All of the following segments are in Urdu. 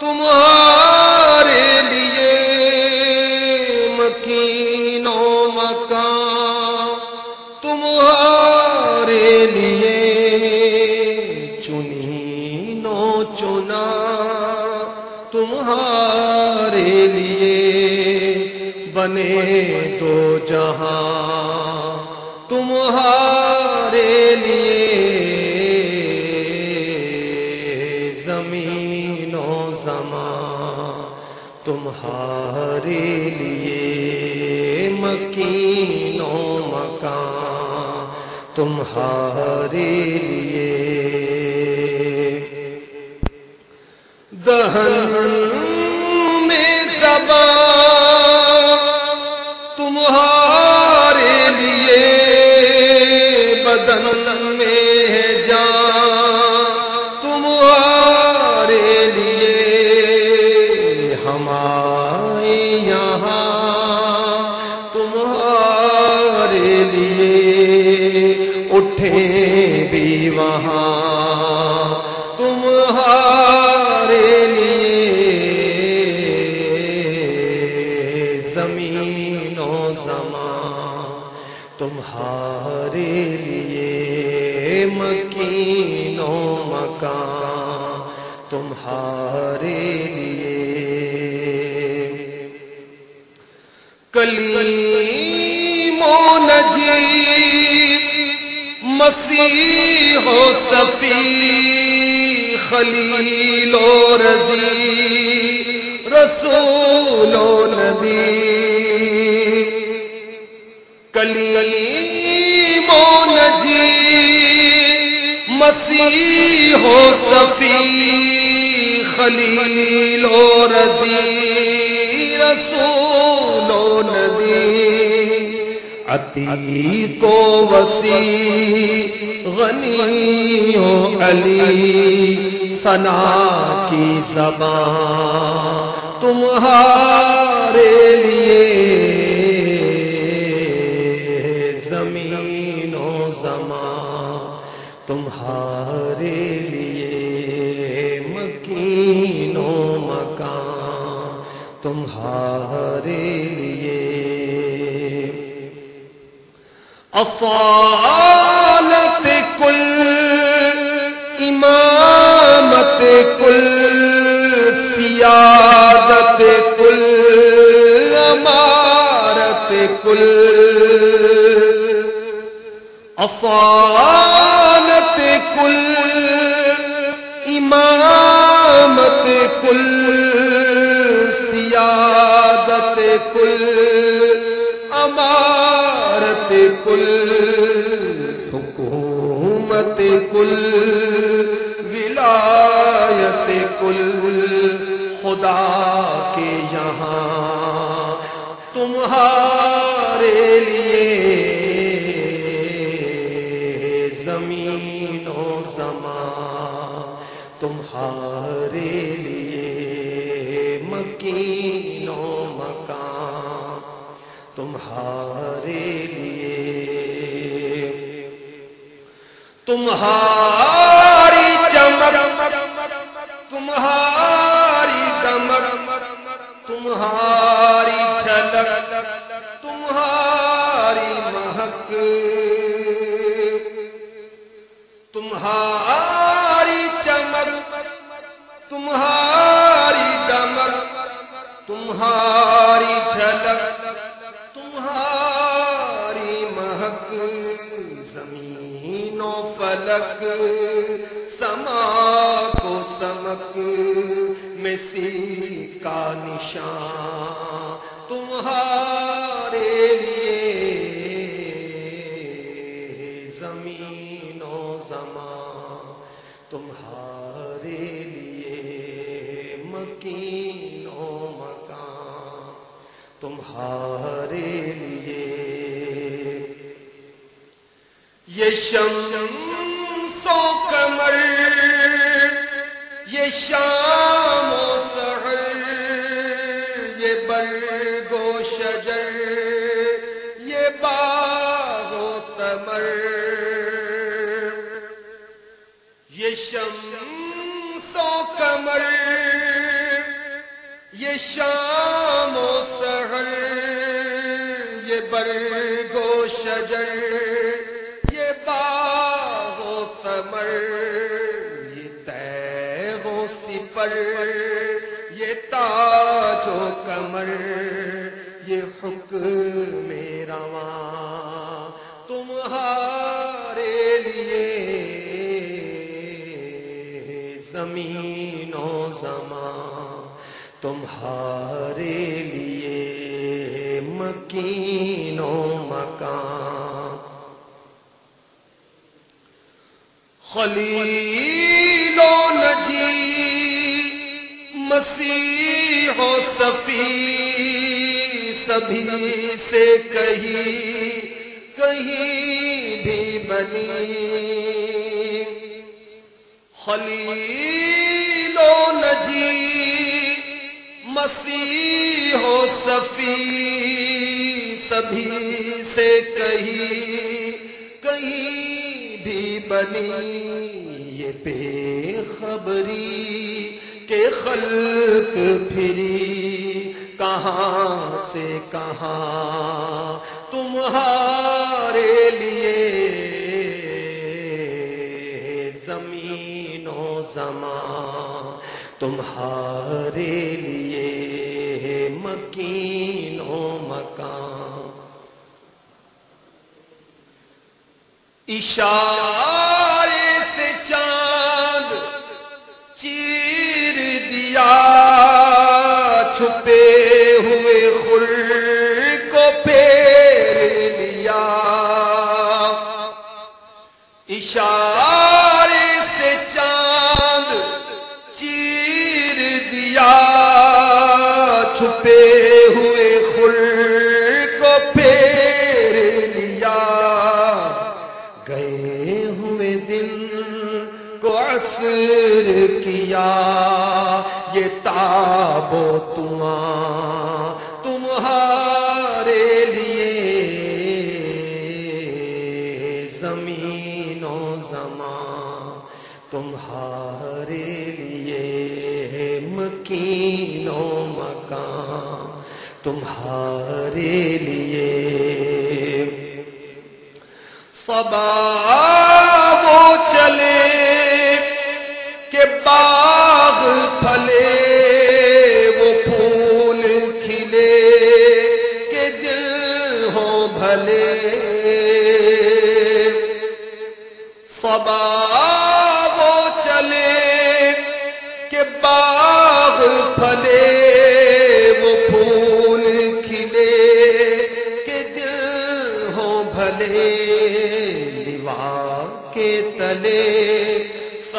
تمہارے لیے مکین و مکان تمہارے لیے چنی نو چنا تمہارے لیے بنے تو جہاں تمہارے لیے تمہارے لیے مکین و مکان تمہارے لیے دہن اٹھے بھی وہاں تمہارے لیے زمین و زمان تمہارے لیے مکین و مکان تمہارے لیے کلیم و نجیب مسیح و صفی خلیل و رضی رسول و نبی. کلیم و نجیب، مسیح و صفی خلیل و رضی رسول و نبی. عتیق و وسیع، غنی و علی ثنا کی زبان تمہارے لیے زمین و زمان تمہارے لیے مکین و مکان تمہارے اصالت کل، امامت کل، سیادت کل، امارت کل۔ اصالت کل، امامت کل، سیادت کل، امارت کل، حکومت کل، ولایت کل، خدا کے یہاں تمہارے لیے زمین و زمان تمہارے لیے مکین و مکان۔ تمہارے لیے۔ تمہاری چمک تمہاری دمک تمہاری فلک سما کو سمک میں سی کا نشان تمہارے لیے زمین و زمان تمہارے لیے مکین و مکان تمہارے لیے یہ شمس شام و سحر، یہ برگ و شجر، یہ باغ و تمر یہ شمس و کمر یہ شام و سحر، یہ برگ و شجر۔ تیغ یہ تاج و کمر یہ حکم رواں۔ تمہارے لیے زمین و زمان تمہارے لیے مکین و مکان خلیل و نجی مسیح و صفی سبھی سے کہیں کہیں بھی بنی۔ خلیل و نجی مسیح و صفی سبھی سے کہیں کہیں بھی بنی۔ یہ بے خبری کے خلق پھری۔ کہاں سے کہاں تمہارے لیے زمین و زمان، تمہارے لیے مکین و مکان۔ اشارے یہ تاب و تمہاں تمہارے لیے زمین و زمان تمہارے لیے مکین و مکان تمہارے لیے صبا وہ چلے کہ باغ پھلے، وہ پھول کھلے کہ دل ہو بھلے۔ صبا وہ چلے کہ باغ پھلے، وہ پھول کھلے کہ دل ہو بھلے لیوا کے تلے۔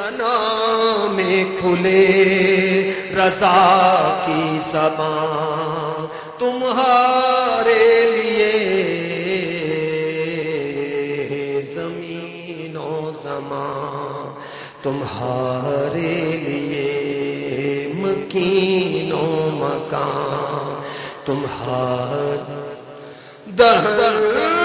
فنا میں کھلے رضا کی زبان تمہارے لیے زمین و زمان تمہارے لیے مکین و مکان تمہار دہر